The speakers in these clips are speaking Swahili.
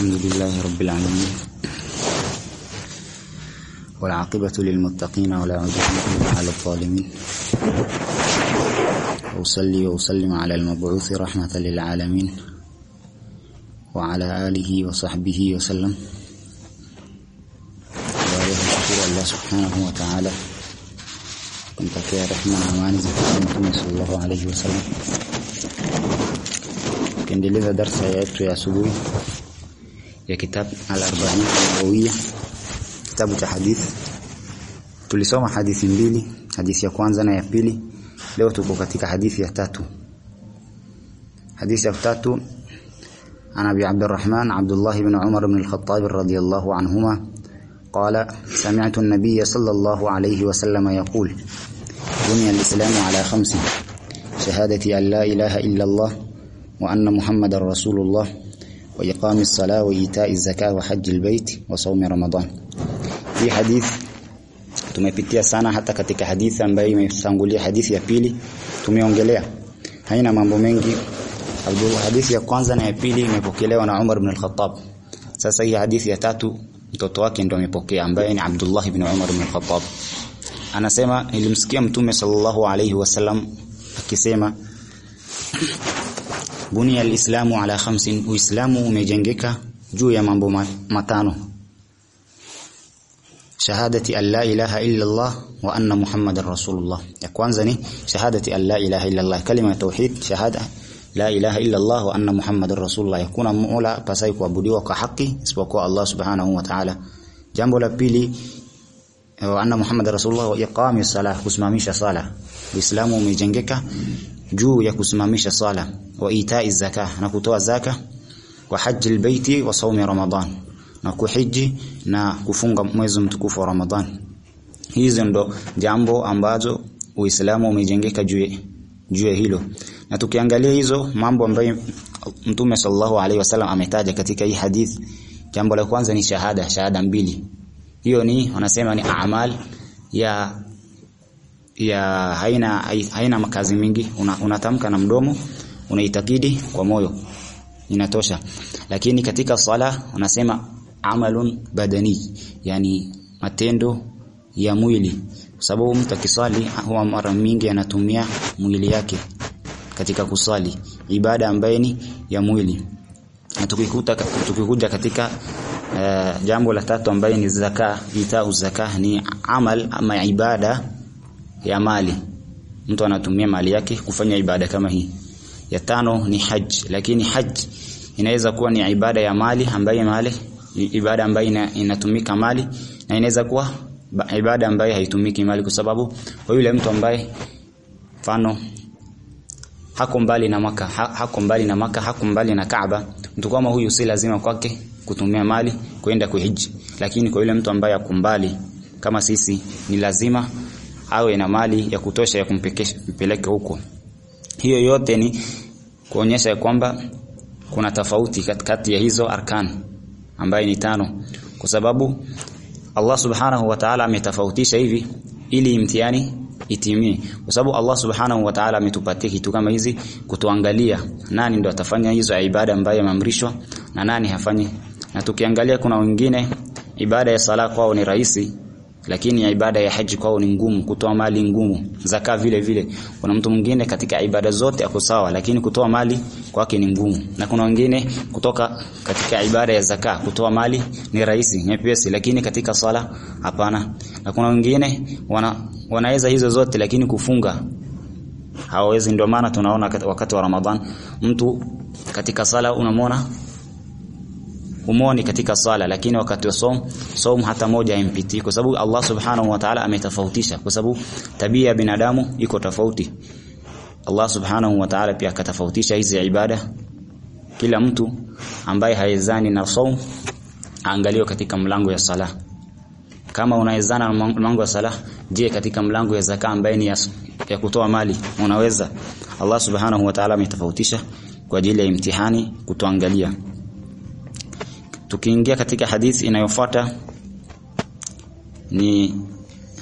الحمد لله رب العالمين. والعاقبة للمتقين ولا عدوان إلا على الظالمين. أصلي وأسلم على المبعوث رحمة للعالمين. وعلى آله وصحبه وسلم. وعليه شكر الله سبحانه وتعالى. kumtakia rehema na amani za Mtume sallallahu alayhi wasallam tukiendeleza darsa yetu ya ya kitabu al-arba'in an-nawawiyya kitabu cha hadithi. Tulisoma hadithi mbili hadithi ya kwanza na ya pili. Leo tuko katika hadithi ya tatu. Hadithi ya tatu عن ابي عبد الرحمن عبد الله بن عمر بن الخطاب رضي الله عنهما قال سمعت النبي صلى الله عليه وسلم يقول بني الإسلام على خمس شهادة أن لا إله إلا الله وأن محمد رسول الله وإقام الصلاة وإيتاء الزكاة وحج البيت وصوم رمضان في حديث tumepitia sana hata katika hadithi ambayo imesangulia hadithi ya pili tumeongelea haina mambo mengi Abdullah hadithi ya kwanza na ya pili imepokelewa na Umar ibn al-Khattab sasa hii hadithi ya tatu mtoto wake ndio amepokea ambaye ni Abdullah ibn Umar ibn al-Khattab anasema nilimsikia mtume sallallahu alayhi wasallam akisema bunia alislamu ala khamsin. Uislamu umejengeka juu ya mambo matano. Shahadati an la ilaha illa Allah wa anna muhammadar rasulullah. Ya kwanza ni shahadati an la ilaha illa Allah kalima tauhid shahada la ilaha illa Allah wa anna muhammadar rasulullah. Yakuna mola pasai kuabudiwa kwa haki isipokuwa Allah subhanahu wa ta'ala. Jambo la pili wa anna muhammadar rasulullah wa iqami salah kusimamisha sala uislamu umejengeka juu ya kusimamisha sala wa itai zaka na kutoa zaka wa haji albayti wa saumi ramadan na kuhiji na kufunga mwezi mtukufu wa ramadhan hizo ndo jambo ambazo uislamu umejengeka juu juu hilo. Na tukiangalia hizo mambo ambayo mtume sallallahu alaihi wasallam ametaja katika hii hadith jambo la kwanza ni shahada shahada mbili. Hiyo ni wanasema ni amal ya ya haina haina makazi mingi. Unatamka una na mdomo unaitakidi kwa moyo. Inatosha. Lakini katika sala unasema amalun badani yani matendo ya mwili. Kwa sababu mtu akisali huwa mara mingi anatumia mwili yake katika kuswali. Ibada ambaye ni ya mwili. Na tukikuta tukikuja katika uh, jambo la tatu ambaye ni zaka itau zaka ni amal ama ibada ya mali. Mtu anatumia mali yake kufanya ibada kama hii. Ya tano ni haji lakini haji inaweza kuwa ni ibada ya mali ambaye mali ibada ambayo ina, inatumika mali na inaweza kuwa ibada ambayo haitumiki mali kwa sababu kwa yule mtu ambaye mfano hako mbali na maka ha, hako mbali na maka hako mbali na Kaaba mtu kama huyu si lazima kwake kutumia mali kwenda kuhiji lakini kwa yule mtu ambaye akumbali kama sisi ni lazima awe na mali ya kutosha ya kumpeleka huko. Hiyo yote ni kuonyesha kwamba kuna tofauti kati ya hizo arkan ambaye ni tano. Kwa sababu Allah subhanahu wa ta'ala ametofautisha hivi ili imtihani itimie. Kwa sababu Allah subhanahu wa ta'ala ametupatia kitu kama hizi kutuangalia nani ndo atafanya hizo ibada ambayo amamrishwa na nani hafanyi. Na tukiangalia kuna wengine ibada ya sala kwao ni rahisi lakini ibada ya haji kwao ni ngumu kutoa mali ngumu zaka vile vile. Kuna mtu mwingine katika ibada zote ako sawa lakini kutoa mali kwake ni ngumu. Na kuna wengine kutoka katika ibada ya zaka kutoa mali ni rahisi nyepesi lakini katika sala hapana. Na kuna wengine wana, wanaweza hizo zote lakini kufunga hawawezi. Ndio maana tunaona wakati wa Ramadhan mtu katika sala unamwona umoni katika sala lakini wakati wa som som hata moja impiti kwa sababu Allah subhanahu wa ta'ala ametofautisha kwa sababu tabia ya binadamu iko tofauti. Allah subhanahu wa ta'ala pia akatofautisha hizi ibada. Kila mtu ambaye haezani na som aangaliwe katika mlango ya sala. Kama unaezana na mlango wa sala je katika mlango ya zaka ambaye ni ya, ya kutoa mali unaweza? Allah subhanahu wa ta'ala ametofautisha kwa ajili ya imtihani kutuangalia Tukiingia katika hadithi inayofuata ni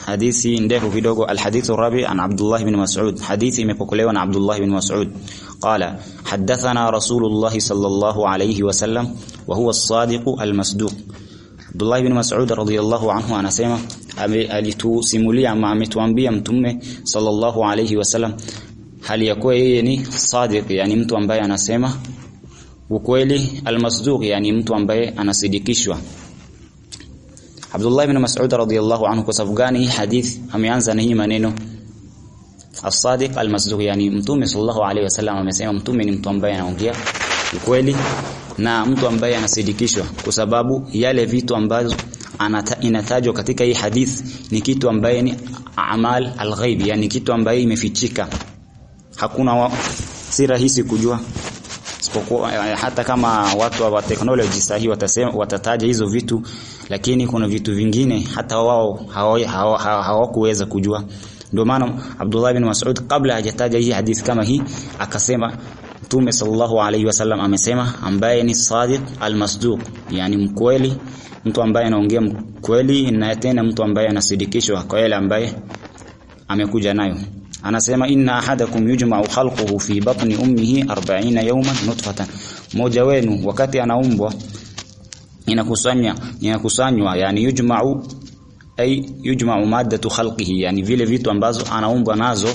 hadithi ndefu kidogo alhadithu rabi an Abdullah ibn Mas'ud. Hadithi imepokelewa na Abdullah ibn Mas'ud. Qala haddathana Rasulullah sallallahu alayhi wasallam wa huwa as-sadiq al-masduq. Abdullah ibn Mas'ud radhiyallahu anhu anasema alitusimulia ma ametuambia mtume sallallahu alayhi wasallam hali ya kuwa yeye ni sadiq yani mtu ambaye anasema ukweli almasduq yani mtu ambaye anasidikishwa. Abdullah ibn Mas'ud radhiyallahu anhu kwa sababu gani? Hadith ameanza na hii maneno. As-sadiq al-masduq yani mtume sallallahu alayhi wasallam amesema mtume ni mtu ambaye anaongea ukweli na mtu ambaye anasidikishwa kwa sababu yale vitu ambazo inatajwa katika hii hadith ni kitu ambaye ni amal al-ghaib yani kitu ambaye imefichika. Hakuna wa, si rahisi kujua isipokuwa hata kama watu wa technology sahi watasema watataja hizo vitu lakini kuna vitu vingine hata wao hawakuweza kujua. Ndio maana Abdullah bin Mas'ud kabla hajataja hii hadith kama hii akasema Mtume sallallahu alaihi wasallam amesema ambaye ni sadiq almasduq yani mkweli mtu ambaye anaongea mkweli na tena mtu ambaye anasidikishwa kwa yale ambaye amekuja nayo anasema inna ahadakum yujma'u khalquhu fi batni ummihi 40 yawman nutfatan. Mmoja wenu wakati anaumbwa inakusanya inakusanywa yani yujma'u ay yujma'u maddatu khalqihi yani vile vitu ambazo anaumbwa nazo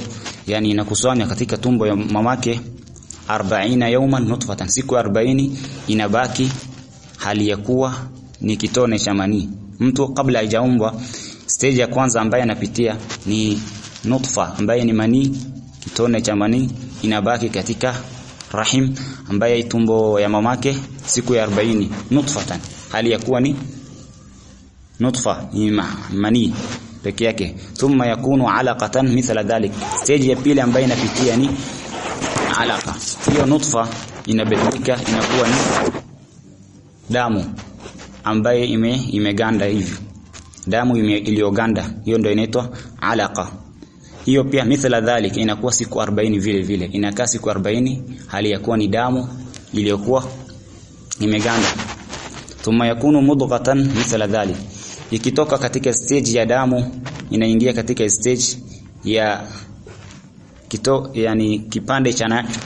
yani inakusanya katika tumbo ya mamake 40 yawman nutfatan. Siku 40 inabaki hali ya kuwa ni kitone cha mtu kabla hajaumbwa stage ya kwanza ambaye anapitia ni nutfa ambaye ni manii kitone cha manii inabaki katika rahim ambaye tumbo ya mamake siku ya 40 nutfatan. Hali ya kuwa ni nutfa manii peke yake. Thumma yakunu alaqatan mithla dhalik. Stage ya pili ambayo inapitia ni alaqa. Hiyo nutfa inabadilika inakuwa ni damu ambaye ime imeganda hivi. Damu iliyoganda. Hiyo ndio inaitwa alaqa hiyo pia mithla dhalik inakuwa siku 40 vile vile. Inakaa siku 40 hali ya kuwa ni damu iliyokuwa imeganda. Thumma yakunu mudghatan mithla dhalik. Ikitoka katika stage ya damu inaingia katika stage ya kito yani kipande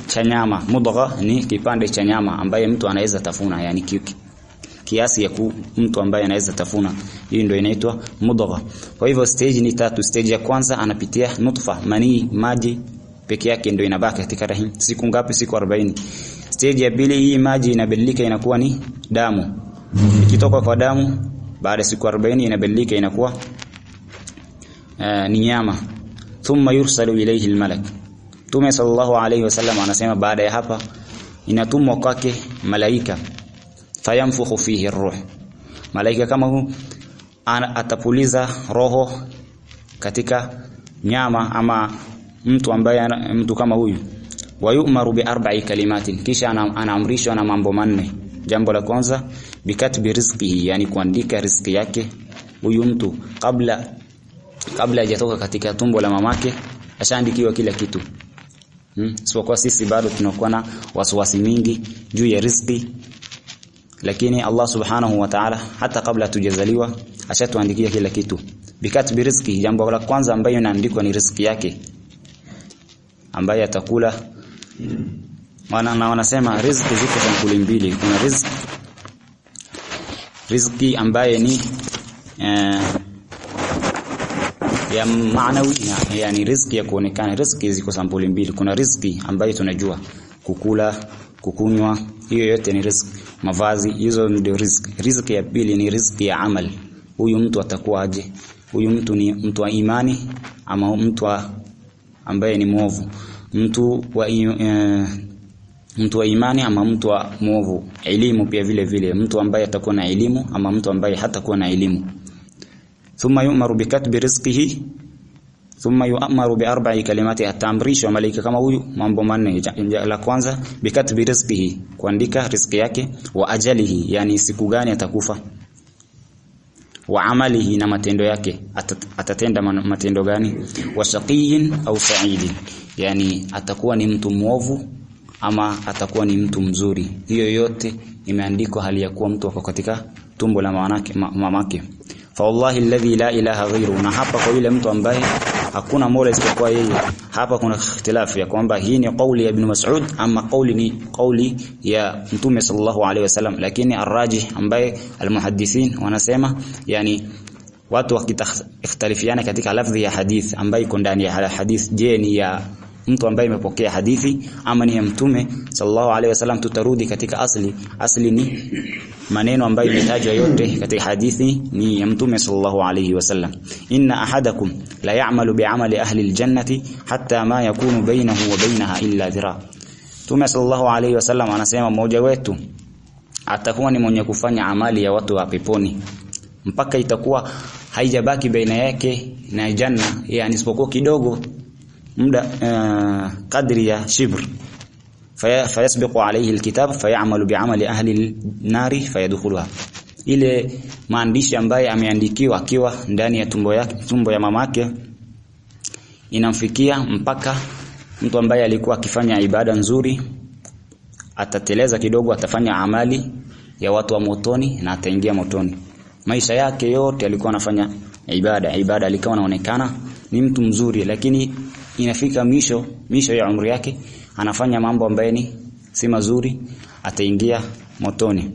cha nyama. Mudgha ni kipande cha nyama ambaye mtu anaweza tafuna yani kiasi ya mtu ambaye anaweza tafuna. Hii ndio inaitwa mudgha kwa hivyo stage ni tatu. Stage ya kwanza anapitia nutfa manii maji peke yake ndio inabaki katika rahim. Siku ngapi? Siku 40 stage ya pili hii maji inabadilika inakuwa ni damu. Ikitoka kwa damu baada ya siku 40 inabadilika inakuwa uh, ni nyama. Thumma yursalu ilayhi almalak. Tume sallallahu alayhi wasallam anasema baada ya hapa inatumwa kwake malaika fayamfukhu fihi ruh malaika kama huu atapuliza roho katika nyama ama mtu ambaye mtu kama huyu. Wayumaru bi arba'i kalimatin. Kisha anaamrishwa na mambo manne. Jambo la kwanza bikatbi rizqihi yani kuandika riziki yake huyu mtu kabla kabla hajatoka katika tumbo la mamake ashaandikiwa kila kitu. Hmm? Sio kwa sisi bado tunakuwa na wasiwasi mingi juu ya riziki lakini Allah subhanahu wa ta'ala hata kabla tujazaliwa ashatuandikia kila kitu. Bikatbi riziki jambo la kwanza ambayo inaandikwa ni riziki yake. Ambaye atakula. Wana na wanasema riziki ziko sampuli mbili. Kuna riziki riziki ambaye ni eh, ya maanawi yani riziki ya kuonekana. Riziki ziko sampuli mbili. Kuna riziki ambayo tunajua kukula kukunywa hiyo yote ni riziki mavazi hizo ndio riziki. Riziki ya pili ni riziki ya amal huyu mtu atakuwaje? huyu mtu ni mtu wa imani ama mtu wa ambaye ni mwovu? Mtu wa uh, mtu wa imani ama mtu wa mwovu? Elimu pia vile vile. Mtu ambaye atakuwa na elimu ama mtu ambaye hatakuwa na elimu. Thumma yu'maru bikatbi rizqihi thumma yu'maru bi arba'i kalimati atamrishwa malaika kama huyu mambo manne. La kwanza bikatbi rizqihi kuandika riziki yake wa ajalihi yani siku gani atakufa. Wa amalihi na matendo yake atatenda matendo gani. Wa shaqiyin au sa'idin yani atakuwa ni mtu mwovu ama atakuwa ni mtu mzuri. Hiyo yote imeandikwa hali ya kuwa mtu katika tumbo la mamake. Fa wallahi alladhi la ilaha ghairu na hapa kwa yule mtu ambaye hakuna mola isipokuwa yeye. Hapa kuna ikhtilafu ya kwamba hii ni kauli ya ibn Mas'ud ama kauli ni kauli ya mtume sallallahu alaihi wasallam lakini arraji ambaye almuhaddithin wanasema yani watu wakitalifiana katika lafdhi ya hadith ambayo iko ndani ya hadith. Je ni ya mtu ambaye imepokea hadithi ama ni ya mtume sallallahu alaihi wasallam tutarudi katika asli. Asli ni maneno ambayo imetajwa yote katika hadithi ni ya mtume sallallahu alaihi wasallam. Inna ahadakum la ya'malu bi'amali ahli aljannati hatta ma yakunu bainahu wa bainaha illa dhira. Mtume sallallahu alaihi wasallam anasema mmoja wetu atakuwa ni mwenye kufanya amali ya watu wa peponi. Mpaka itakuwa haijabaki baina yake na janna yani isipokuwa kidogo muda kadri ya shibr. Fayasbiqu alayhi alkitab fayamalu bi'amali ahli an-nari fayadkhuluha. Ile maandishi ambaye ameandikiwa akiwa ndani ya tumbo yake tumbo ya mamake inamfikia mpaka mtu ambaye alikuwa akifanya ibada nzuri atateleza kidogo atafanya amali ya watu wa motoni na ataingia motoni. Maisha yake yote alikuwa anafanya ibada ibada alikuwa anaonekana ni mtu mzuri lakini inafika misho misho ya umri yake anafanya mambo ambayo ni si mazuri ataingia motoni.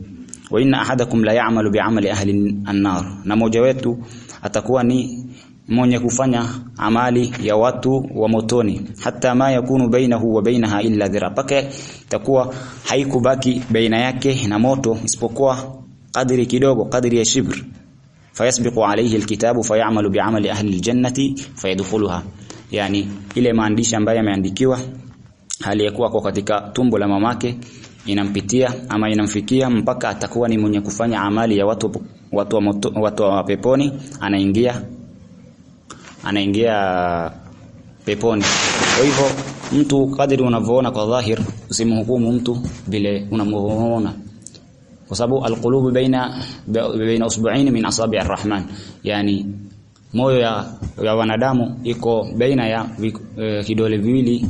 Wa inna ahadakum la ya'malu bi'amali ahli an-nar. Na mmoja wetu atakuwa ni mwenye kufanya amali ya watu wa motoni. Hata ma yakunu bainahu wa bainaha illa dhira. Paka itakuwa haikubaki baina yake na moto isipokuwa kadri kidogo kadri ya shibr. Fayasbiqu alayhi alkitabu fayamalu bi'amali ahli aljannati fayadkhuluha yani ile maandishi ambayo yameandikiwa aliyekuwa kwa katika tumbo la mamake inampitia ama inamfikia mpaka atakuwa ni mwenye kufanya amali ya watu watu wa, moto, watu wa peponi anaingia anaingia peponi. Kwa hivyo mtu kadri unavyoona kwa dhahir usimhukumu mtu vile unamuona kwa sababu alqulubu baina baina usbu'ain min asabi' arrahman. Yani moyo ya, ya wanadamu iko baina ya eh, kidole viwili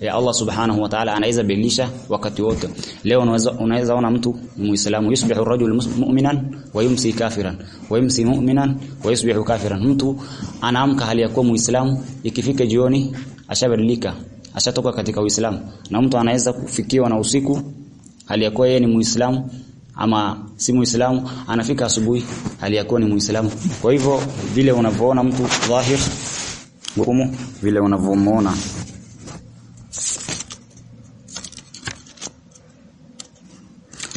ya Allah subhanahu wa ta'ala anaweza badilisha wakati wote. Leo unaweza unaweza ona mtu muislamu yusbihu rajul mu'minan wa yumsi kafiran wa yumsi mu'minan wa yusbihu kafiran. Mtu anaamka hali ya kuwa muislamu ikifika jioni ashabadilika ashatoka katika uislamu. Na mtu anaweza kufikiwa na usiku hali ya kuwa yeye ni muislamu ama si muislamu anafika asubuhi aliyakuwa ya kuwa ni muislamu. Kwa hivyo vile unavyoona mtu dhahir hukumu vile unavyomuona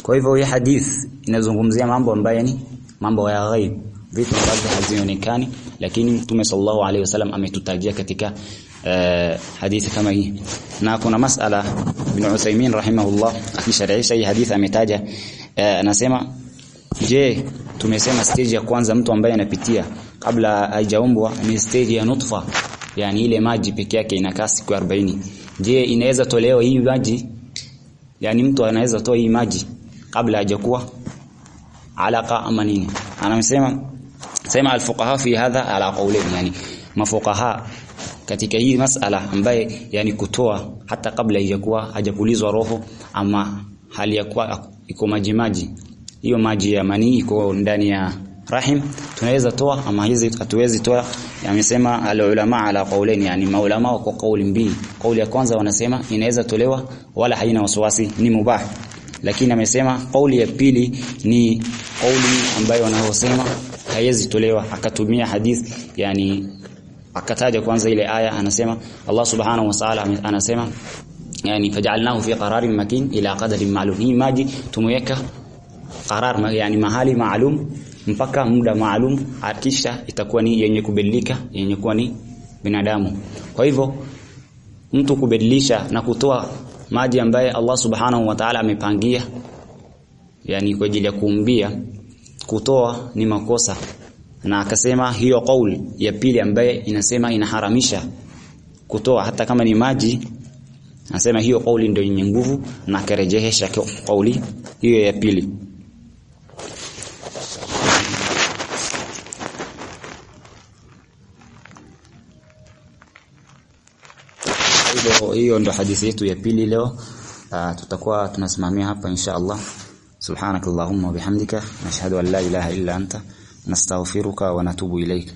Kwa hivyo hii hadith inazungumzia mambo ambayo ni mambo ya ghaib, vitu ambavyo hazionekani, lakini Mtume sallallahu alaihi wasallam ametutajia katika uh, hadithi kama hii. Na kuna masala Ibn Uthaymeen rahimahullah akisharhisha hii hadithi ametaja anasema uh, je, tumesema stage ya kwanza mtu ambaye anapitia kabla haijaumbwa ni stage ya nutfa, yani ile maji peke yake inakaa siku 40. Je, inaweza tolewa hii maji? Yani mtu anaweza toa hii maji kabla hajakuwa alaka ama nini anamsema sema alfuqaha fi hadha ala qawlain yani mafuqaha katika hii masala ambaye yani kutoa hata kabla haijakuwa hajapulizwa roho ama hali ya kuwa iko maji maji. Hiyo maji ya manii iko ndani ya rahim. Tunaweza toa ama hizi hatuwezi toa. Yamesema alulama ala qawlain yani maulama wako kauli mbili. Kauli ya kwanza wanasema inaweza tolewa wala haina wasiwasi ni mubah. Lakini amesema kauli ya pili ni kauli ambayo wanaosema haiwezi tolewa. Akatumia hadith yani akataja kwanza ile aya anasema Allah subhanahu wa ta'ala anasema yani fajalnahu fi qararin makin ila qadarin ma'lum hii maji tumeweka qarar yani mahali maalum mpaka muda maalum akisha itakuwa ni yenye kubadilika yenye kuwa ni binadamu kwa hivyo mtu kubadilisha na kutoa maji ambaye Allah subhanahu wa ta'ala amepangia yani kwa ajili ya kuumbia kutoa ni makosa na akasema hiyo kauli ya pili ambaye inasema inaharamisha kutoa hata kama ni maji anasema hiyo kauli ndio yenye nguvu na karejehesha kauli hiyo ya pili. Hiyo ndo hadithi yetu ya pili leo. Uh, tutakuwa tunasimamia hapa insha Allah subhanakallahumma wa bihamdika. Nashhadu an la ilaha illa anta. Nastaghfiruka wa natubu ilaika